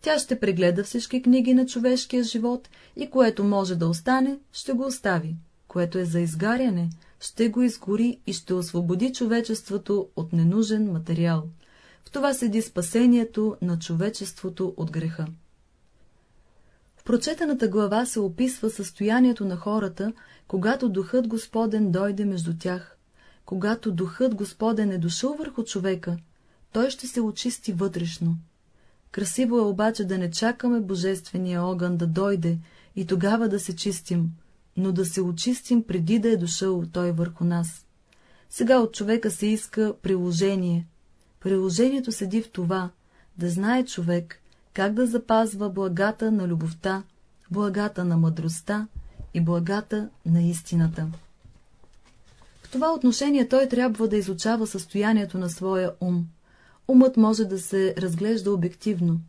Speaker 1: Тя ще прегледа всички книги на човешкия живот и което може да остане, ще го остави което е за изгаряне, ще го изгори и ще освободи човечеството от ненужен материал. В това седи спасението на човечеството от греха. В прочетената глава се описва състоянието на хората, когато Духът Господен дойде между тях. Когато Духът Господен е дошъл върху човека, той ще се очисти вътрешно. Красиво е обаче да не чакаме Божествения огън да дойде и тогава да се чистим, но да се очистим преди да е дошъл той върху нас. Сега от човека се иска приложение. Приложението седи в това, да знае човек, как да запазва благата на любовта, благата на мъдростта и благата на истината. В това отношение той трябва да изучава състоянието на своя ум. Умът може да се разглежда обективно.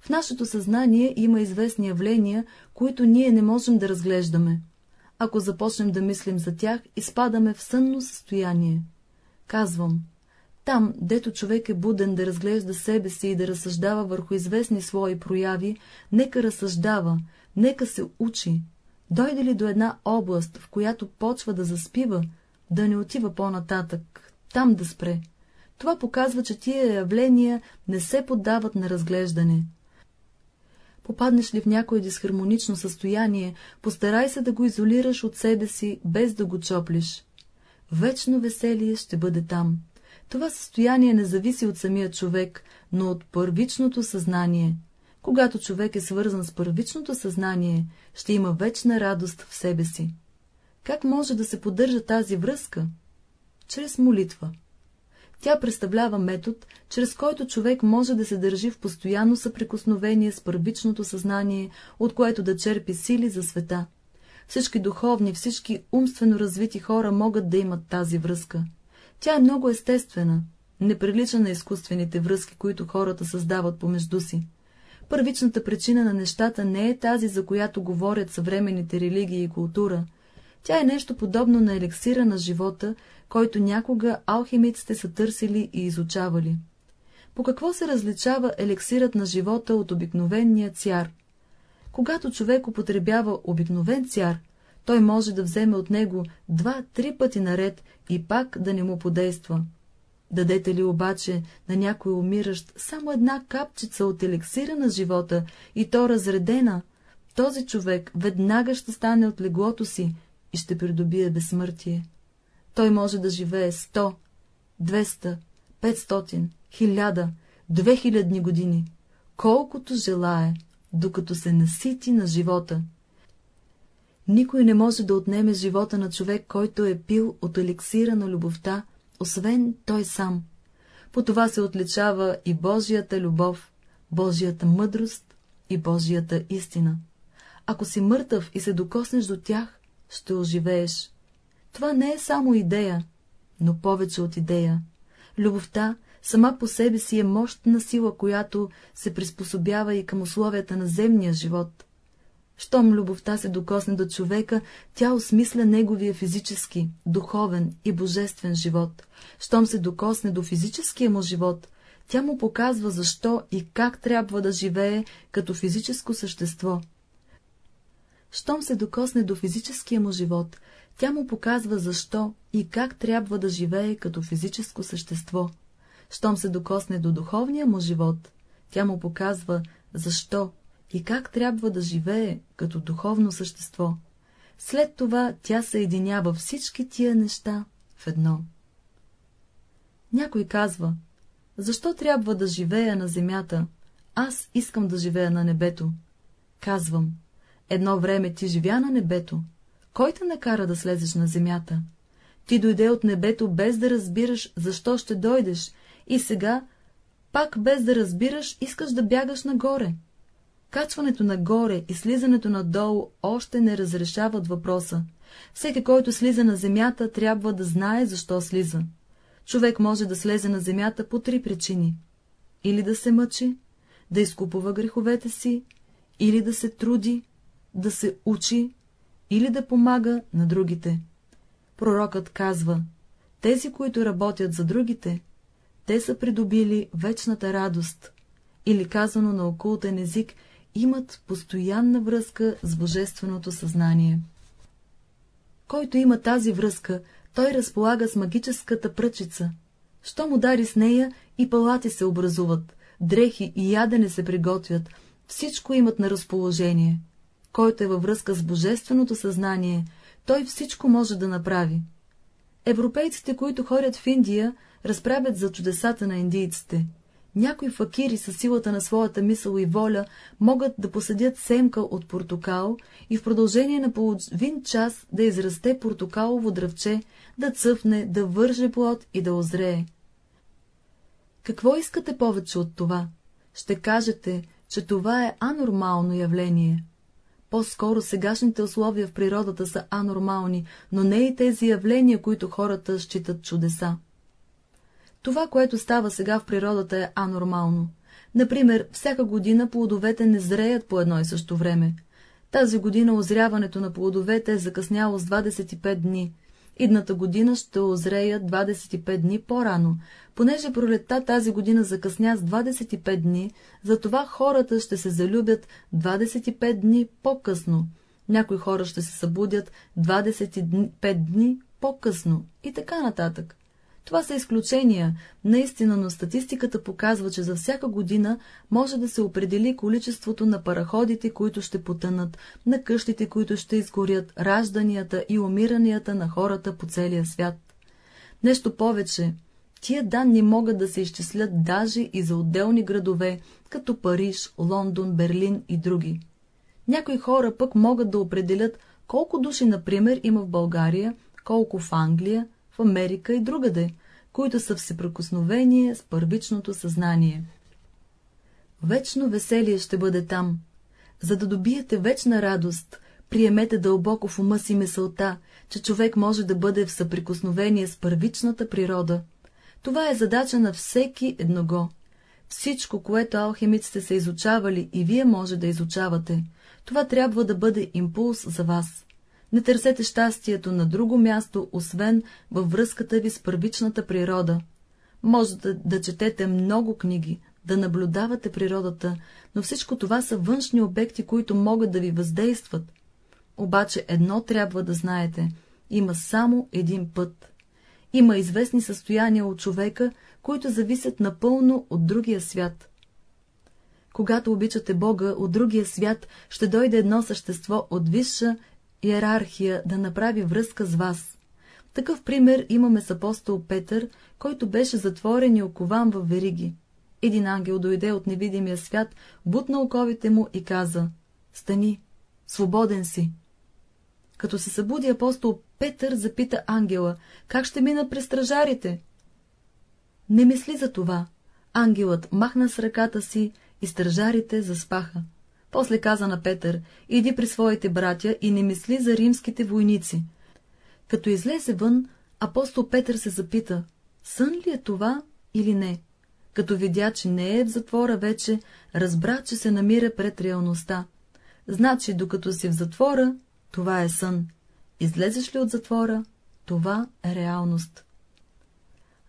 Speaker 1: В нашето съзнание има известни явления, които ние не можем да разглеждаме. Ако започнем да мислим за тях, изпадаме в сънно състояние. Казвам, там, дето човек е буден да разглежда себе си и да разсъждава върху известни свои прояви, нека разсъждава, нека се учи. Дойде ли до една област, в която почва да заспива, да не отива по-нататък, там да спре. Това показва, че тия явления не се поддават на разглеждане. Попаднеш ли в някое дисхармонично състояние, постарай се да го изолираш от себе си, без да го чоплиш. Вечно веселие ще бъде там. Това състояние не зависи от самия човек, но от първичното съзнание. Когато човек е свързан с първичното съзнание, ще има вечна радост в себе си. Как може да се поддържа тази връзка? Чрез молитва. Тя представлява метод, чрез който човек може да се държи в постоянно съприкосновение с първичното съзнание, от което да черпи сили за света. Всички духовни, всички умствено развити хора могат да имат тази връзка. Тя е много естествена, не прилича на изкуствените връзки, които хората създават помежду си. Първичната причина на нещата не е тази, за която говорят съвременните религии и култура. Тя е нещо подобно на елексира на живота, който някога алхимиците са търсили и изучавали. По какво се различава елексирът на живота от обикновения цяр? Когато човек употребява обикновен цяр, той може да вземе от него два-три пъти наред и пак да не му подейства. Дадете ли обаче на някой умиращ само една капчица от елексира на живота и то разредена, този човек веднага ще стане от леглото си и ще придобие безсмъртие. Той може да живее 100, 200, 500, 1000, 2000 години, колкото желае, докато се насити на живота. Никой не може да отнеме живота на човек, който е пил от еликсира на любовта, освен той сам. По това се отличава и Божията любов, Божията мъдрост и Божията истина. Ако си мъртъв и се докоснеш до тях, ще оживееш. Това не е само идея, но повече от идея. Любовта сама по себе си е мощна сила, която се приспособява и към условията на земния живот. Щом любовта се докосне до човека, тя осмисля неговия физически, духовен и божествен живот. Щом се докосне до физическия му живот, тя му показва защо и как трябва да живее като физическо същество. Щом се докосне до физическия му живот, тя му показва защо и как трябва да живее като физическо същество. Щом се докосне до духовния му живот, тя му показва защо и как трябва да живее като духовно същество. След това тя съединява всички тия неща в едно. Някой казва, защо трябва да живея на земята? Аз искам да живея на небето. Казвам, едно време ти живя на небето. Кой те накара да слезеш на земята? Ти дойде от небето без да разбираш, защо ще дойдеш, и сега, пак без да разбираш, искаш да бягаш нагоре. Качването нагоре и слизането надолу още не разрешават въпроса. Всеки, който слиза на земята, трябва да знае, защо слиза. Човек може да слезе на земята по три причини. Или да се мъчи, да изкупува греховете си, или да се труди, да се учи, или да помага на другите. Пророкът казва, тези, които работят за другите, те са придобили вечната радост, или казано на окултен език, имат постоянна връзка с Божественото съзнание. Който има тази връзка, той разполага с магическата пръчица. Що му дари с нея, и палати се образуват, дрехи и ядене се приготвят, всичко имат на разположение. Който е във връзка с Божественото съзнание, той всичко може да направи. Европейците, които ходят в Индия, разправят за чудесата на индийците. Някои факири със силата на своята мисъл и воля могат да посадят семка от портокал и в продължение на половин час да израсте портокалово дръвче, да цъфне, да върже плод и да озрее. Какво искате повече от това? Ще кажете, че това е анормално явление. По-скоро сегашните условия в природата са анормални, но не и тези явления, които хората считат чудеса. Това, което става сега в природата е анормално. Например, всяка година плодовете не зреят по едно и също време. Тази година озряването на плодовете е закъсняло с 25 дни. Идната година ще озреят 25 дни по-рано. Понеже пролетта тази година закъсня с 25 дни, затова хората ще се залюбят 25 дни по-късно. Някои хора ще се събудят 25 дни по-късно и така нататък. Това са изключения, наистина, но статистиката показва, че за всяка година може да се определи количеството на параходите, които ще потънат, на къщите, които ще изгорят, ражданията и умиранията на хората по целия свят. Нещо повече, тия данни могат да се изчислят даже и за отделни градове, като Париж, Лондон, Берлин и други. Някои хора пък могат да определят колко души, например, има в България, колко в Англия, в Америка и другаде, които са в съприкосновение с първичното съзнание. Вечно веселие ще бъде там. За да добиете вечна радост, приемете дълбоко в ума си мисълта, че човек може да бъде в съприкосновение с първичната природа. Това е задача на всеки едного. Всичко, което алхимиците са изучавали и вие може да изучавате, това трябва да бъде импулс за вас. Не търсете щастието на друго място, освен във връзката ви с първичната природа. Можете да четете много книги, да наблюдавате природата, но всичко това са външни обекти, които могат да ви въздействат. Обаче едно трябва да знаете — има само един път. Има известни състояния от човека, които зависят напълно от другия свят. Когато обичате Бога от другия свят, ще дойде едно същество от висша иерархия да направи връзка с вас. Такъв пример имаме с апостол Петър, който беше затворен и окован в вериги. Един ангел дойде от невидимия свят, бутна оковите му и каза — Стани, свободен си. Като се събуди апостол Петър, запита ангела, как ще минат през стражарите? Не мисли за това. Ангелът махна с ръката си и стражарите заспаха. После каза на Петър, иди при своите братя и не мисли за римските войници. Като излезе вън, апостол Петър се запита, сън ли е това или не? Като видя, че не е в затвора вече, разбра, че се намира пред реалността. Значи, докато си в затвора, това е сън. Излезеш ли от затвора, това е реалност.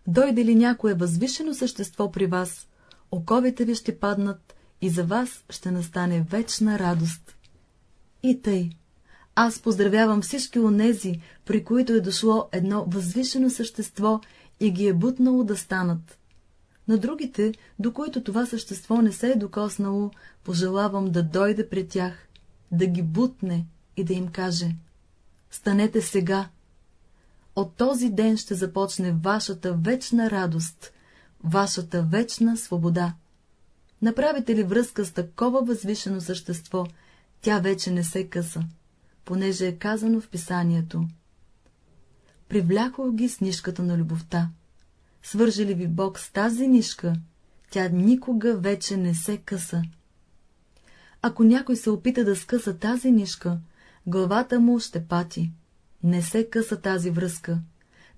Speaker 1: Дойде ли някое възвишено същество при вас, оковите ви ще паднат и за вас ще настане вечна радост. И тъй, аз поздравявам всички онези, при които е дошло едно възвишено същество и ги е бутнало да станат. На другите, до които това същество не се е докоснало, пожелавам да дойде при тях, да ги бутне и да им каже — станете сега. От този ден ще започне вашата вечна радост, вашата вечна свобода. Направите ли връзка с такова възвишено същество, тя вече не се къса, понеже е казано в писанието. Привлякох ги с нишката на любовта. Свържи ли ви Бог с тази нишка, тя никога вече не се къса. Ако някой се опита да скъса тази нишка, главата му ще пати. Не се къса тази връзка.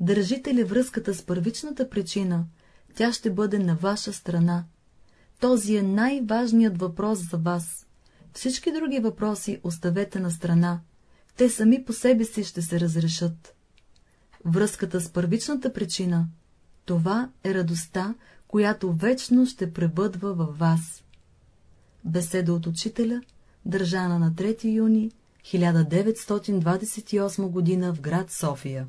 Speaker 1: Държите ли връзката с първичната причина, тя ще бъде на ваша страна. Този е най-важният въпрос за вас. Всички други въпроси оставете на страна. Те сами по себе си ще се разрешат. Връзката с първичната причина — това е радостта, която вечно ще пребъдва във вас. Беседа от учителя, държана на 3 юни 1928 г. в град София